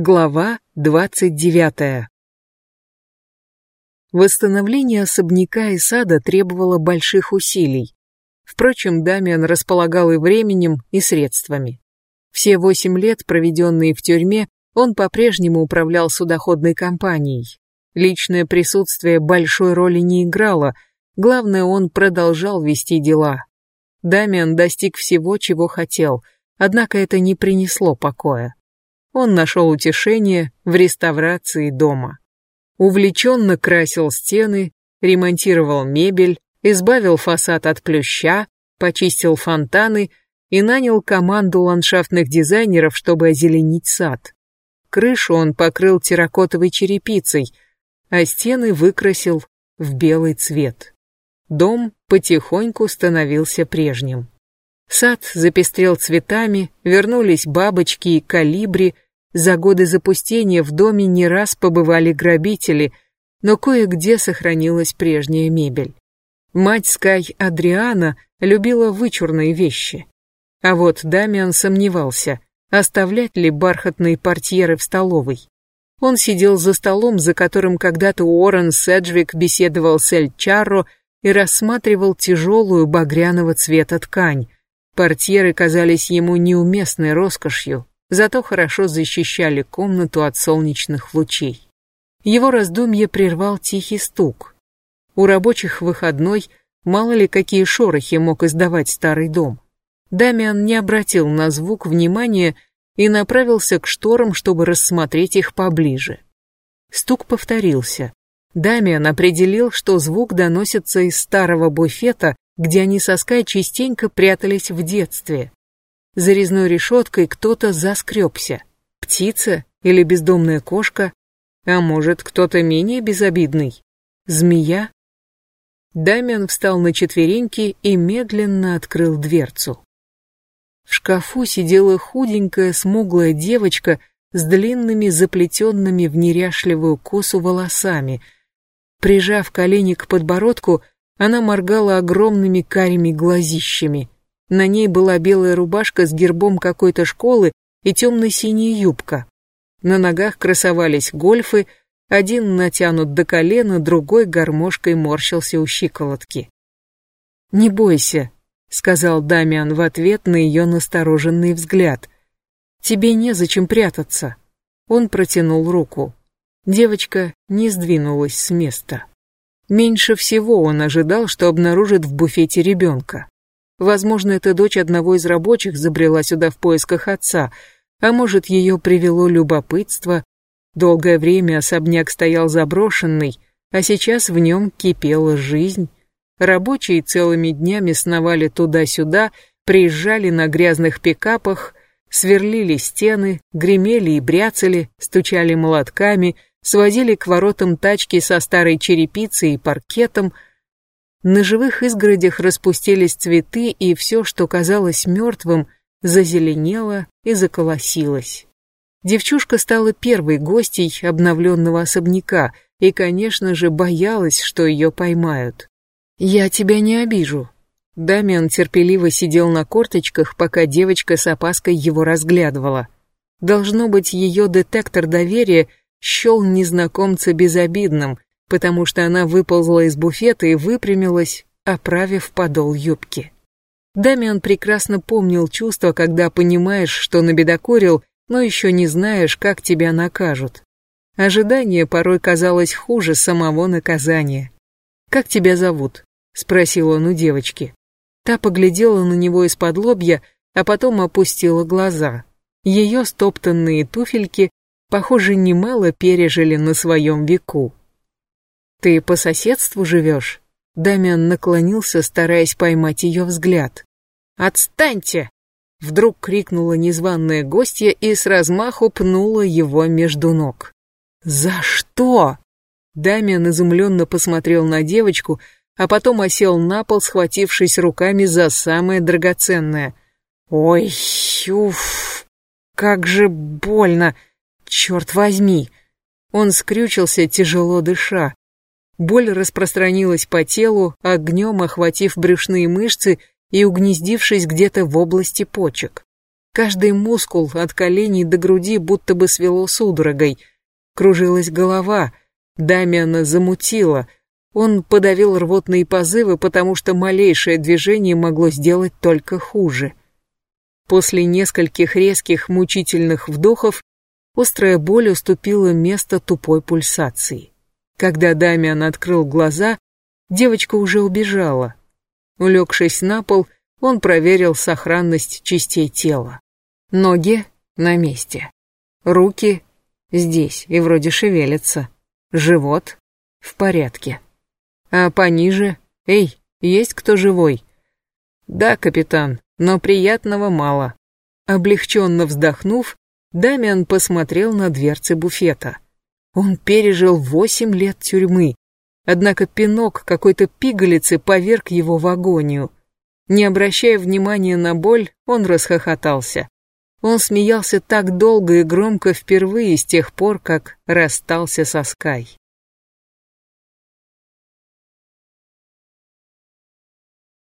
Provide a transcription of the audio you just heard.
Глава 29. Восстановление особняка и сада требовало больших усилий. Впрочем, Дамиан располагал и временем, и средствами. Все восемь лет, проведенные в тюрьме, он по-прежнему управлял судоходной компанией. Личное присутствие большой роли не играло, главное, он продолжал вести дела. Дамиан достиг всего, чего хотел, однако это не принесло покоя он нашел утешение в реставрации дома. Увлеченно красил стены, ремонтировал мебель, избавил фасад от плюща, почистил фонтаны и нанял команду ландшафтных дизайнеров, чтобы озеленить сад. Крышу он покрыл терракотовой черепицей, а стены выкрасил в белый цвет. Дом потихоньку становился прежним. Сад запестрел цветами, вернулись бабочки и калибри. За годы запустения в доме не раз побывали грабители, но кое-где сохранилась прежняя мебель. Мать Скай Адриана любила вычурные вещи. А вот Дамиан сомневался, оставлять ли бархатные портьеры в столовой. Он сидел за столом, за которым когда-то Уоррен Седжвик беседовал с Эль Чарро и рассматривал тяжелую багряного цвета ткань, Портьеры казались ему неуместной роскошью, зато хорошо защищали комнату от солнечных лучей. Его раздумье прервал тихий стук. У рабочих выходной мало ли какие шорохи мог издавать старый дом. Дамиан не обратил на звук внимания и направился к шторам, чтобы рассмотреть их поближе. Стук повторился. Дамиан определил, что звук доносится из старого буфета, где они со Скай частенько прятались в детстве. За резной решеткой кто-то заскребся. Птица или бездомная кошка, а может, кто-то менее безобидный. Змея? Дамиан встал на четвереньки и медленно открыл дверцу. В шкафу сидела худенькая, смуглая девочка с длинными, заплетенными в неряшливую косу волосами. Прижав колени к подбородку, она моргала огромными карими глазищами. На ней была белая рубашка с гербом какой-то школы и темно-синяя юбка. На ногах красовались гольфы, один натянут до колена, другой гармошкой морщился у щиколотки. «Не бойся», — сказал Дамиан в ответ на ее настороженный взгляд. «Тебе незачем прятаться». Он протянул руку. Девочка не сдвинулась с места. Меньше всего он ожидал, что обнаружит в буфете ребенка. Возможно, эта дочь одного из рабочих забрела сюда в поисках отца, а может, ее привело любопытство. Долгое время особняк стоял заброшенный, а сейчас в нем кипела жизнь. Рабочие целыми днями сновали туда-сюда, приезжали на грязных пикапах, сверлили стены, гремели и бряцали, стучали молотками — сводили к воротам тачки со старой черепицей и паркетом. На живых изгородях распустились цветы, и все, что казалось мертвым, зазеленело и заколосилось. Девчушка стала первой гостьей обновленного особняка и, конечно же, боялась, что ее поймают. «Я тебя не обижу». Дамиан терпеливо сидел на корточках, пока девочка с опаской его разглядывала. Должно быть, ее детектор доверия счел незнакомца безобидным, потому что она выползла из буфета и выпрямилась, оправив подол юбки. Дамиан прекрасно помнил чувство, когда понимаешь, что набедокурил, но еще не знаешь, как тебя накажут. Ожидание порой казалось хуже самого наказания. «Как тебя зовут?» — спросил он у девочки. Та поглядела на него из-под лобья, а потом опустила глаза. Ее стоптанные туфельки похоже, немало пережили на своем веку. «Ты по соседству живешь?» Дамиан наклонился, стараясь поймать ее взгляд. «Отстаньте!» Вдруг крикнула незваная гостья и с размаху пнула его между ног. «За что?» Дамиан изумленно посмотрел на девочку, а потом осел на пол, схватившись руками за самое драгоценное. «Ой, уф, как же больно!» Черт возьми! Он скрючился, тяжело дыша. Боль распространилась по телу, огнем охватив брюшные мышцы и угнездившись где-то в области почек. Каждый мускул от коленей до груди будто бы свело судорогой. Кружилась голова, Дамиана замутила. Он подавил рвотные позывы, потому что малейшее движение могло сделать только хуже. После нескольких резких мучительных вдохов острая боль уступила место тупой пульсации. Когда Дамиан открыл глаза, девочка уже убежала. Улегшись на пол, он проверил сохранность частей тела. Ноги на месте. Руки здесь и вроде шевелятся. Живот в порядке. А пониже, эй, есть кто живой? Да, капитан, но приятного мало. Облегченно вздохнув, Дамиан посмотрел на дверцы буфета. Он пережил восемь лет тюрьмы, однако пинок какой-то пигалицы поверг его в агонию. Не обращая внимания на боль, он расхохотался. Он смеялся так долго и громко впервые с тех пор, как расстался со Скай.